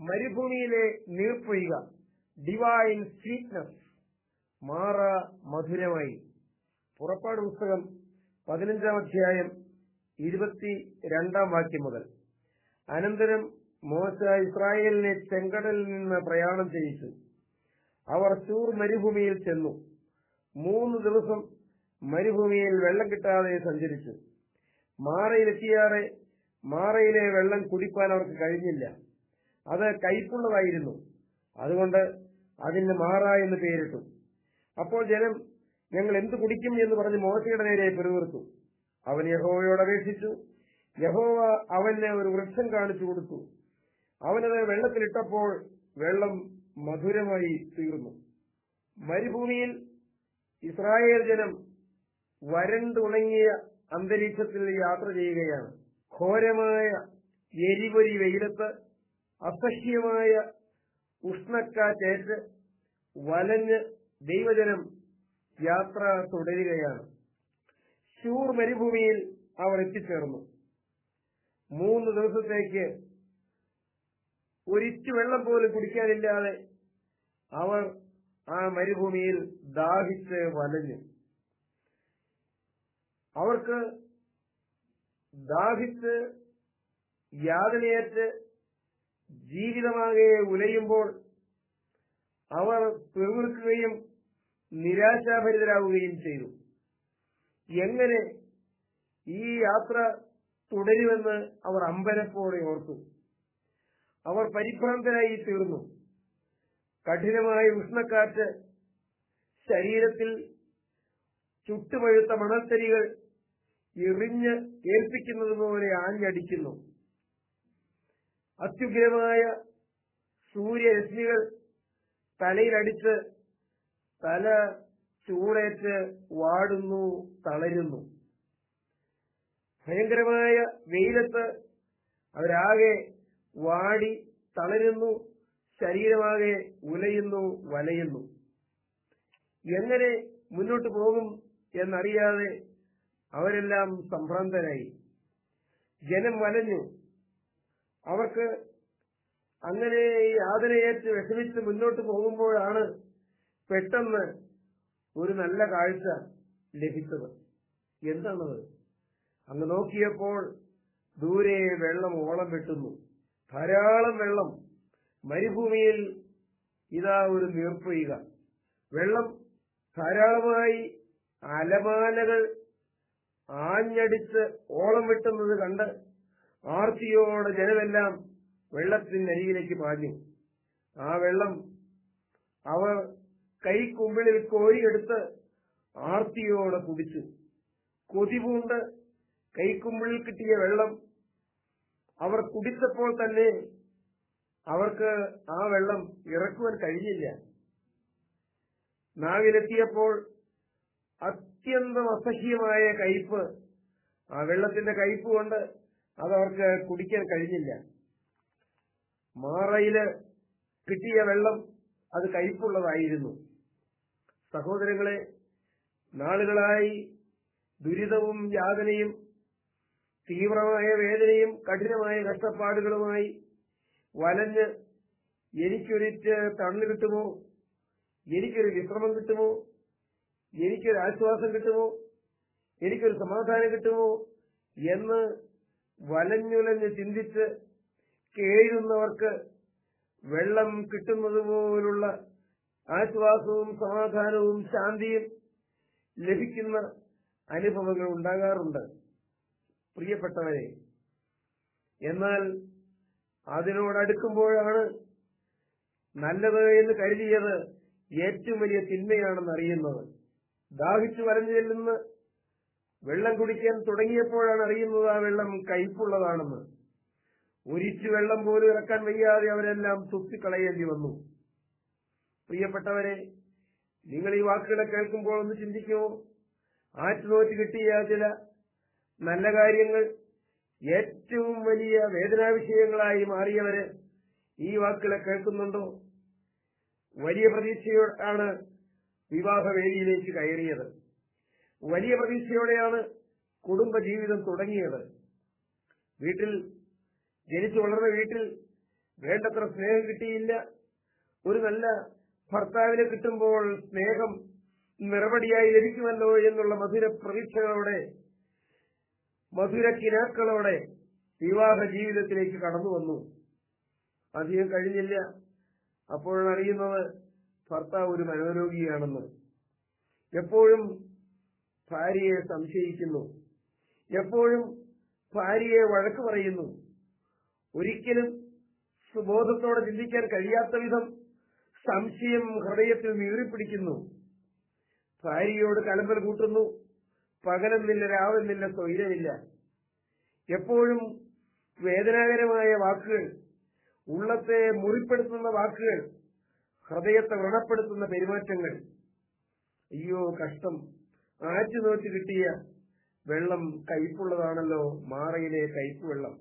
മരുഭൂമിയിലെ നീർപ്പൊയ്ക divine sweetness മാറ മധുരമായി. പുറപ്പാട് പുസ്തകം പതിനഞ്ചാം അധ്യായം ഇരുപത്തി രണ്ടാം വാക്യം മുതൽ. അനന്തരം മോശ ഇസ്രായേലിനെ ചെങ്കടലിൽ നിന്ന് പ്രയാണം ചെയ്യിച്ചു. അവർ ചൂർ മരുഭൂമിയിൽ ചെന്നു. മൂന്ന് ദിവസം മരുഭൂമിയിൽ വെള്ളം കിട്ടാതെ സഞ്ചരിച്ചു. മാറയിലെത്തിയാറെ മാറയിലെ വെള്ളം കുടിപ്പാൻ അവർക്ക് കഴിഞ്ഞില്ല. അത് കയ്പുള്ളതായിരുന്നു. അതുകൊണ്ട് അതിന് മാറ എന്ന് പേരിട്ടു. അപ്പോൾ ജനം ഞങ്ങൾ എന്ത് കുടിക്കും എന്ന് പറഞ്ഞ് മോശയുടെ നേരെ പിറുവിർത്തു അവൻ യഹോവയോട് അപേക്ഷിച്ചു. യഹോവ അവന് ഒരു വൃക്ഷം കാണിച്ചു കൊടുത്തു. അവനത് വെള്ളത്തിലിട്ടപ്പോൾ വെള്ളം മധുരമായി തീർന്നു. മരുഭൂമിയിൽ ഇസ്രായേൽ ജനം വരണ്ടുണങ്ങിയ അന്തരീക്ഷത്തിൽ യാത്ര ചെയ്യുകയാണ്. ഘോരമായ എരിപൊരി വെയിലത്ത് അസഹ്യമായ ഉഷ്ണക്കാറ്റേറ്റ് വലഞ്ഞ് ദൈവജനം യാത്ര തുടരുകയാണ്. ശൂർ മരുഭൂമിയിൽ അവർ എത്തിച്ചേർന്നു. മൂന്ന് ദിവസത്തേക്ക് ഒരിച്ചു വെള്ളം പോലും കുടിക്കാനില്ലാതെ അവർ ആ മരുഭൂമിയിൽ ദാഹിച്ച് വലഞ്ഞു. അവർക്ക് ദാഹിച്ച് യാതനയേറ്റ് ജീവിതമാകെ ഉലയുമ്പോൾ അവർ പിറുവിറുക്കുകയും നിരാശാഭരിതരാകുകയും ചെയ്തു. എങ്ങനെ ഈ യാത്ര തുടരുമെന്ന് അവർ അമ്പരപ്പോടെ ഓർത്തു. അവർ പരിഭ്രാന്തരായി തീർന്നു. കഠിനമായ ഉഷ്ണക്കാറ്റ് ശരീരത്തിൽ ചുട്ടുപഴുത്ത മണൽത്തരികൾ എറിഞ്ഞ് ഏൽപ്പിക്കുന്നത് പോലെ ആഞ്ഞടിക്കുന്നു. അത്യുഗ്രമായ സൂര്യരശ്മികൾ തലയിലടിച്ച് തല ചൂടേറ്റ് വാടുന്നു തളരുന്നു. ഭയങ്കരമായ വെയിലത്ത് അവരാകെ വാടി തളരുന്നു ശരീരമാകെ ഉലയുന്നു വലയുന്നു. എങ്ങനെ മുന്നോട്ട് പോകും എന്നറിയാതെ അവരെല്ലാം സംഭ്രാന്തരായി. ജനം വലഞ്ഞു. അവർക്ക് അങ്ങനെ ഈ ആദരയേറ്റ് വിഷമിച്ച് മുന്നോട്ട് പോകുമ്പോഴാണ് പെട്ടെന്ന് ഒരു നല്ല കാഴ്ച ലഭിച്ചത്. എന്താണത്? അങ്ങ് നോക്കിയപ്പോൾ ദൂരെ വെള്ളം ഓളം വെട്ടുന്നു. ധാരാളം വെള്ളം. മരുഭൂമിയിൽ ഇതാ ഒരു നീർപ്പൊയ്ക. വെള്ളം ധാരാളമായി അലമാലകൾ ആഞ്ഞടിച്ച് ഓളം വെട്ടുന്നത് കണ്ട് ആർത്തിയോടെ ജനമെല്ലാം വെള്ളത്തിനരികിലേക്ക് പാഞ്ഞു. ആ വെള്ളം അവർ കൈക്കുമ്പിളിൽ കോരിയെടുത്ത് ആർത്തിയോടെ കുടിച്ചു. കൊതിപൂണ്ട് കൈക്കുമ്പിളിൽ കിട്ടിയ വെള്ളം അവർ കുടിച്ചപ്പോൾ തന്നെ അവർക്ക് ആ വെള്ളം ഇറക്കുവാൻ കഴിഞ്ഞില്ല. നാവിലെത്തിയപ്പോൾ അത്യന്തം അസഹ്യമായ കയ്പ് ആ വെള്ളത്തിന്റെ കയ്പ് കൊണ്ട് അതവർക്ക് കുടിക്കാൻ കഴിഞ്ഞില്ല. മാറയിൽ കിട്ടിയ വെള്ളം അത് കയ്പുള്ളതായിരുന്നു. സഹോദരങ്ങളെ നാളുകളായി ദുരിതവും യാതനയും തീവ്രമായ വേദനയും കഠിനമായ കഷ്ടപ്പാടുകളുമായി വലഞ്ഞ് എനിക്കൊരിറ്റ് തണ്ണു കിട്ടുമോ? എനിക്കൊരു വിശ്രമം കിട്ടുമോ? എനിക്കൊരു ആശ്വാസം കിട്ടുമോ? എനിക്കൊരു സമാധാനം കിട്ടുമോ? എന്ന് വലഞ്ഞുലഞ്ഞ് ചിന്തിച്ച് കേഴുന്നവർക്ക് വെള്ളം കിട്ടുന്നത് പോലുള്ള ആശ്വാസവും സമാധാനവും ശാന്തിയും ലഭിക്കുന്ന അനുഭവങ്ങൾ ഉണ്ടാകാറുണ്ട്. പ്രിയപ്പെട്ടവരെ എന്നാൽ അതിനോടടുക്കുമ്പോഴാണ് നല്ലത് എന്ന് കരുതിയത് ഏറ്റവും വലിയ തിന്മയാണെന്ന് അറിയുന്നത് ദാഹിച്ചു വരഞ്ഞു ചെല്ലുന്ന വെള്ളം കുടിക്കാൻ തുടങ്ങിയപ്പോഴാണ് അറിയുന്നത് ആ വെള്ളം കയ്പുള്ളതാണെന്ന്. ഒരിച്ചു വെള്ളം പോലും ഇറക്കാൻ വയ്യാതെ അവരെല്ലാം തുപ്പിക്കളയേണ്ടി വന്നു. പ്രിയപ്പെട്ടവരെ നിങ്ങൾ ഈ വാക്കുകളെ കേൾക്കുമ്പോൾ ഒന്ന് ചിന്തിക്കുമോ ആറ്റുനോറ്റ് കിട്ടിയ ചില നല്ല കാര്യങ്ങൾ ഏറ്റവും വലിയ വേദനാവിഷയങ്ങളായി മാറിയവര് ഈ വാക്കുകളെ കേൾക്കുന്നുണ്ടോ? വലിയ പ്രതീക്ഷയോടാണ് വിവാഹവേദിയിലേക്ക് കയറിയത്. വലിയ പ്രതീക്ഷയോടെയാണ് കുടുംബജീവിതം തുടങ്ങിയത്. വീട്ടിൽ ജനിച്ചു വളർന്ന വീട്ടിൽ വേണ്ടത്ര സ്നേഹം കിട്ടിയില്ല. ഒരു നല്ല ഭർത്താവിനെ കിട്ടുമ്പോൾ സ്നേഹം നിറപടിയായി ലഭിക്കുമല്ലോ എന്നുള്ള മധുര പ്രതീക്ഷകളോടെ മധുര കിനാക്കളോടെ വിവാഹ ജീവിതത്തിലേക്ക് കടന്നു വന്നു. അധികം കഴിഞ്ഞില്ല. അപ്പോഴാണ് അറിയുന്നത് ഭർത്താവ് ഒരു മനോരോഗിയാണെന്ന്. എപ്പോഴും ഭാര്യയെ സംശയിക്കുന്നു. എപ്പോഴും ഭാര്യയെ വഴക്ക് പറയുന്നു. ഒരിക്കലും സുബോധത്തോടെ ചിന്തിക്കാൻ കഴിയാത്ത വിധം സംശയം ഹൃദയത്തിൽ നീറിപ്പിടിക്കുന്നു. ഭാര്യയോട് കലമ്പൽ കൂട്ടുന്നു. പകലെന്നില്ല രാവെന്നില്ല സ്വൈരമില്ല. എപ്പോഴും വേദനാകരമായ വാക്കുകൾ ഉള്ളത്തെ മുറിപ്പെടുത്തുന്ന വാക്കുകൾ ഹൃദയത്തെ വ്രണപ്പെടുത്തുന്ന പെരുമാറ്റങ്ങൾ. അയ്യോ കഷ്ടം. ആറ്റു നോറ്റ് കിട്ടിയ വെള്ളം കയ്പുള്ളതാണല്ലോ മാറയിലെ കയ്പ് വെള്ളം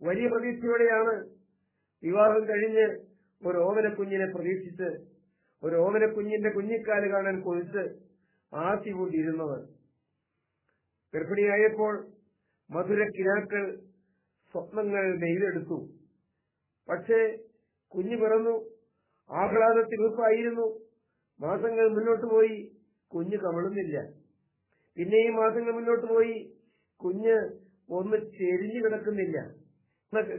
വലിയ പ്രതീക്ഷയോടെയാണ് വിവാഹം കഴിഞ്ഞ് ഒരു ഓമനക്കുഞ്ഞിനെ പ്രതീക്ഷിച്ച് ഒരു ഓമനക്കുഞ്ഞിന്റെ കുഞ്ഞിക്കാൽ കാണാൻ കൊതിച്ച് ആസി കൂട്ടിയിരുന്നത്. ഗർഭിണിയായപ്പോൾ മധുര കിനാക്കൾ സ്വപ്നങ്ങൾ നെയ്തെടുത്തു പക്ഷേ കുഞ്ഞു പിറന്നു ആഹ്ലാദത്തിലുപ്പായിരുന്നു. മാസങ്ങൾ മുന്നോട്ട് പോയി. കുഞ്ഞ് കമളുന്നില്ല. ഈ മാസങ്ങൾ മുന്നോട്ട് പോയി കുഞ്ഞ് ഒന്ന് ചെരിഞ്ഞു കിടക്കുന്നില്ല.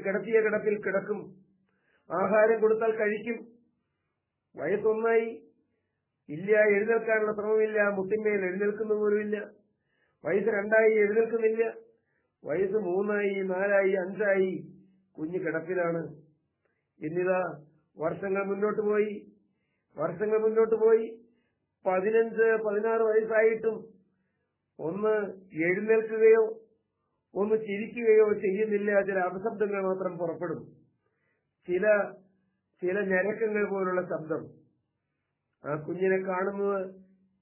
കിടത്തിയ കിടപ്പിൽ കിടക്കും. ആഹാരം കൊടുത്താൽ കഴിക്കും. വയസ്സൊന്നായി. ഇല്ല എഴുന്നേൽക്കാനുള്ള ശ്രമമില്ല. മുട്ടിന്മേൽ എഴുന്നേൽക്കുന്ന പോലുമില്ല. വയസ്സ് രണ്ടായി എഴുന്നേൽക്കുന്നില്ല. വയസ്സ് മൂന്നായി നാലായി അഞ്ചായി കുഞ്ഞ് കിടപ്പിലാണ്. എന്നിതാ വർഷങ്ങൾ മുന്നോട്ട് പോയി. വർഷങ്ങൾ മുന്നോട്ട് പോയി. പതിനഞ്ച് പതിനാറ് വയസ്സായിട്ടും ഒന്ന് എഴുന്നേൽക്കുകയോ ഒന്ന് ചിരിക്കുകയോ ചെയ്യുന്നില്ല. ചില അപശബ്ദങ്ങൾ മാത്രം പുറപ്പെടും. ചില ചില ഞരക്കങ്ങൾ പോലുള്ള ശബ്ദം. ആ കുഞ്ഞിനെ കാണുന്നത്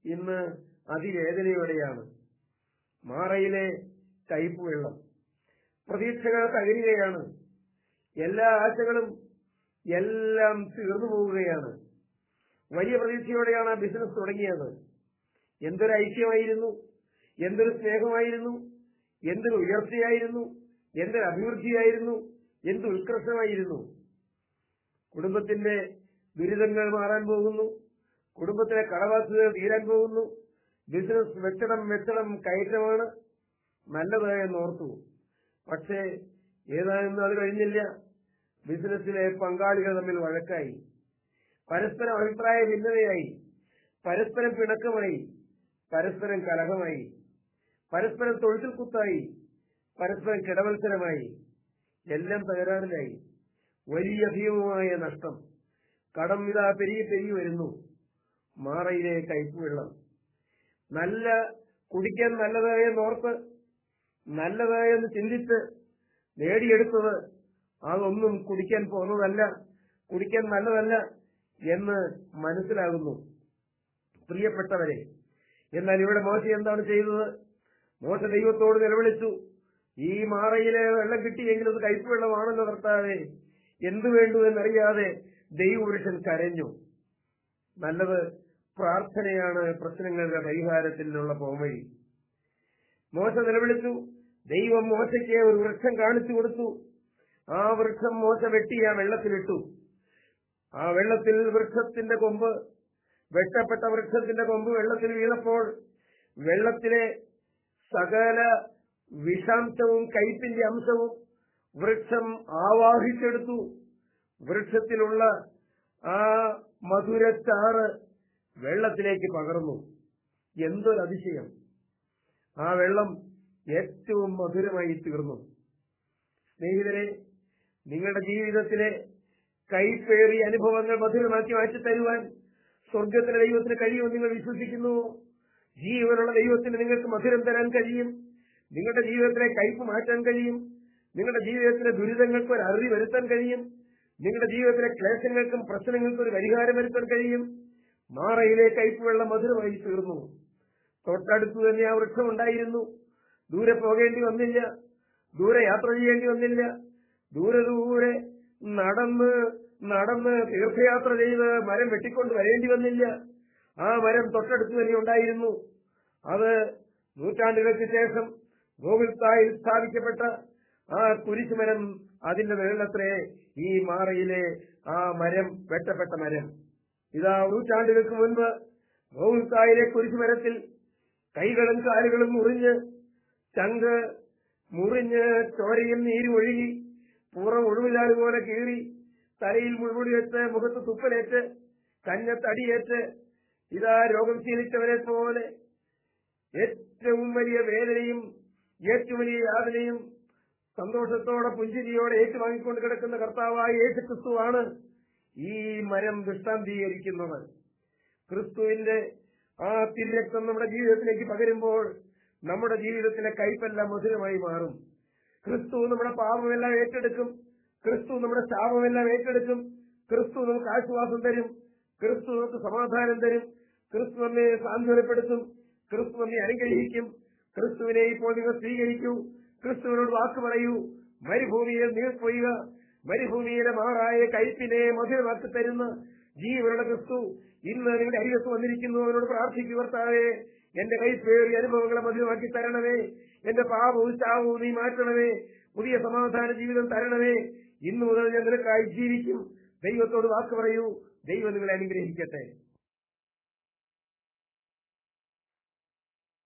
ഇന്ന് അതിവേദനയോടെയാണ്. മാറയിലെ കയ്പ് വെള്ളം. പ്രതീക്ഷകൾ തകരുകയാണ്. എല്ലാ ആശകളും എല്ലാം തീർന്നു പോവുകയാണ്. വലിയ പ്രതീക്ഷയോടെയാണ് ആ ബിസിനസ് തുടങ്ങിയത്. എന്തൊരു ഐക്യമായിരുന്നു എന്തൊരു സ്നേഹമായിരുന്നു എന്തൊരു ഉയർച്ചയായിരുന്നു എന്തൊരു അഭിവൃദ്ധിയായിരുന്നു എന്ത് ഉത്കർഷമായിരുന്നു കുടുംബത്തിന്റെ ദുരിതങ്ങൾ മാറാൻ പോകുന്നു കുടുംബത്തിലെ കടബാധ്യതകൾ തീരാൻ പോകുന്നു ബിസിനസ് വെച്ചടം വെച്ചടം കയറ്റമാണ് നല്ലത് എന്നോർത്തു പക്ഷേ ഏതാണെന്ന് അത് കഴിഞ്ഞില്ല. ബിസിനസ്സിലെ പങ്കാളികൾ തമ്മിൽ വഴക്കായി. പരസ്പരം അഭിപ്രായ ഭിന്നതയായി. പരസ്പരം പിണക്കമായി. പരസ്പരം കലഹമായി. പരസ്പരം തൊഴുത്തിൽ കുത്തായി. പരസ്പരം കിടമത്സരമായി എല്ലാം തകരാറിലായി. വലിയ ഭീമമായ നഷ്ടം. കടം ഇതാ പെരുകി പെരുകി വരുന്നു. മാറയിലെ കയ്പുവെള്ളം നല്ല കുടിക്കാൻ നല്ലതായെന്നോർത്ത് നല്ലതായെന്ന് ചിന്തിച്ച് നേടിയെടുത്തത് അതൊന്നും കുടിക്കാൻ പോകുന്നതല്ല. കുടിക്കാൻ നല്ലതല്ല. എന്ന് മനസ്സിലാകുന്നു. പ്രിയപ്പെട്ടവരെ എന്നാൽ ഇവിടെ മോശ എന്താണ് ചെയ്തത്? മോശ ദൈവത്തോട് നിലവിളിച്ചു. ഈ മാറയിലെ വെള്ളം കിട്ടിയെങ്കിൽ അത് കയ്പ് വെള്ളമാണല്ലോ കർത്താവേ എന്തു വേണ്ടു എന്നറിയാതെ ദൈവപുരുഷൻ കരഞ്ഞു. നല്ലത് പ്രാർത്ഥനയാണ് പ്രശ്നങ്ങളുടെ പരിഹാരത്തിനുള്ള പോംവഴി. മോശ നിലവിളിച്ചു. ദൈവം മോശയ്ക്ക് ഒരു വൃക്ഷം കാണിച്ചു കൊടുത്തു. ആ വൃക്ഷം മോശ വെട്ടി ആ വെള്ളത്തിലിട്ടു. ആ വെള്ളത്തിൽ വൃക്ഷത്തിന്റെ കൊമ്പ് വെട്ടപ്പെട്ട വൃക്ഷത്തിന്റെ കൊമ്പ് വെള്ളത്തിൽ വീണപ്പോൾ വെള്ളത്തിലെ സകല വിഷാംശവും കയ്പിന്റെ അംശവും വൃക്ഷം ആവാഹിച്ചെടുത്തു. വൃക്ഷത്തിലുള്ള ആ മധുരച്ചാറ് വെള്ളത്തിലേക്ക് പകർന്നു. എന്തൊരതിശയം. ആ വെള്ളം ഏറ്റവും മധുരമായി തീർന്നു. സ്നേഹിതരെ നിങ്ങളുടെ ജീവിതത്തിലെ കൈപ്പേറിയ അനുഭവങ്ങൾ മധുരമാക്കി മാറ്റി തരുവാൻ സ്വർഗത്തിലെ ദൈവത്തിന് കഴിയുമെന്ന് നിങ്ങൾ വിശ്വസിക്കുന്നു. ജീവനുള്ള ദൈവത്തിന് നിങ്ങൾക്ക് മധുരം തരാൻ കഴിയും. നിങ്ങളുടെ ജീവിതത്തിലെ കയ്പ് മാറ്റാൻ കഴിയും. നിങ്ങളുടെ ജീവിതത്തിലെ ദുരിതങ്ങൾക്ക് ഒരു അറുതി വരുത്താൻ കഴിയും. നിങ്ങളുടെ ജീവിതത്തിലെ ക്ലേശങ്ങൾക്കും പ്രശ്നങ്ങൾക്കും ഒരു പരിഹാരം വരുത്താൻ കഴിയും. മാറയിലെ കയ്പ് വെള്ളം മധുരമായി തീർന്നു. തൊട്ടടുത്ത് തന്നെ ആ വൃക്ഷം ഉണ്ടായിരുന്നു. ദൂരെ പോകേണ്ടി വന്നില്ല. ദൂരെ യാത്ര ചെയ്യേണ്ടി വന്നില്ല. ദൂരെ ദൂരെ നടന്ന് നടന്ന് തീർത്ഥയാത്ര ചെയ്ത് മരം വെട്ടിക്കൊണ്ട് വരേണ്ടി വന്നില്ല. ആ മരം തൊട്ടടുത്ത് തന്നെ ഉണ്ടായിരുന്നു. അത് നൂറ്റാണ്ടുകൾക്ക് ശേഷം ഗോകുൽത്തായിൽ സ്ഥാപിക്കപ്പെട്ട ആ കുരിശുമരം അതിന്റെ നിഴലത്രേ ഈ മാറയിലെ ആ മരം വെട്ടപ്പെട്ട മരം. ഇതാ നൂറ്റാണ്ടുകൾക്ക് മുൻപ് ഗോവിന്ദായിലെ കുരിശുമരത്തിൽ കൈകളും കാലുകളും മുറിഞ്ഞ് ചങ്ക് മുറിഞ്ഞ് ചോരയും നീരും ഒഴുകി പുറം ഒഴിവില്ലാതെ പോലെ കീറി തലയിൽ മുൾമുടിയേറ്റ് മുഖത്ത് തുപ്പലേറ്റ് കഞ്ഞത്തടിയേറ്റ് ഇതാ രോഗം ശീലിച്ചവരെ പോലെ ഏറ്റവും വലിയ വേദനയും ഏറ്റവും വലിയ യാതനയും സന്തോഷത്തോടെ പുഞ്ചിരിയോടെ ഏറ്റുവാങ്ങിക്കൊണ്ട് കിടക്കുന്ന കർത്താവായ യേശു ക്രിസ്തുവാണ് ഈ മരം ദൃഷ്ടാന്തീകരിക്കുന്നത്. ക്രിസ്തുവിന്റെ ആ തിരക്തം നമ്മുടെ ജീവിതത്തിലേക്ക് പകരുമ്പോൾ നമ്മുടെ ജീവിതത്തിലെ കൈപ്പെല്ലാം മധുരമായി മാറും. ക്രിസ്തു നമ്മുടെ പാപമെല്ലാം ഏറ്റെടുക്കും. ക്രിസ്തു നമ്മുടെ ശാപമെല്ലാം ഏറ്റെടുക്കും. ക്രിസ്തു നമുക്ക് ആശ്വാസം തരും. ക്രിസ്തു നമുക്ക് സമാധാനം തരും. ക്രിസ്തു നമ്മെ സാന്ത്വനപ്പെടുത്തും. ക്രിസ്തു നമ്മെ അനുഗ്രഹിക്കും. ക്രിസ്തുവിനെ ഇപ്പോൾ നിങ്ങൾ സ്വീകരിക്കൂ. ക്രിസ്തുവിനോട് വാക്ക് പറയൂ. മരുഭൂമിയിൽ നീർപ്പൊയ്യുക. മരുഭൂമിയിലെ മാറായ കയ്പിനെ മധുരമാക്കി തരുന്ന ജീവനുള്ള ക്രിസ്തു ഇന്ന് നിങ്ങളുടെ അരികത്ത് വന്നിരിക്കുന്നു. അവനോട് പ്രാർത്ഥിക്കു കർത്താവേ. എന്റെ കൈപ്പേറിയ അനുഭവങ്ങളെ മധുരമാക്കി തരണമേ. എന്റെ പാപവും ഉത്സാഹവും നീ മാറ്റണമേ. പുതിയ സമാധാന ജീവിതം തരണമേ. ഇന്നു മുതൽ ഞാൻ നിനക്കായി ജീവിക്കും. ദൈവത്തോട് വാക്ക് പറയൂ. ദൈവം നിങ്ങളെ അനുഗ്രഹിക്കട്ടെ.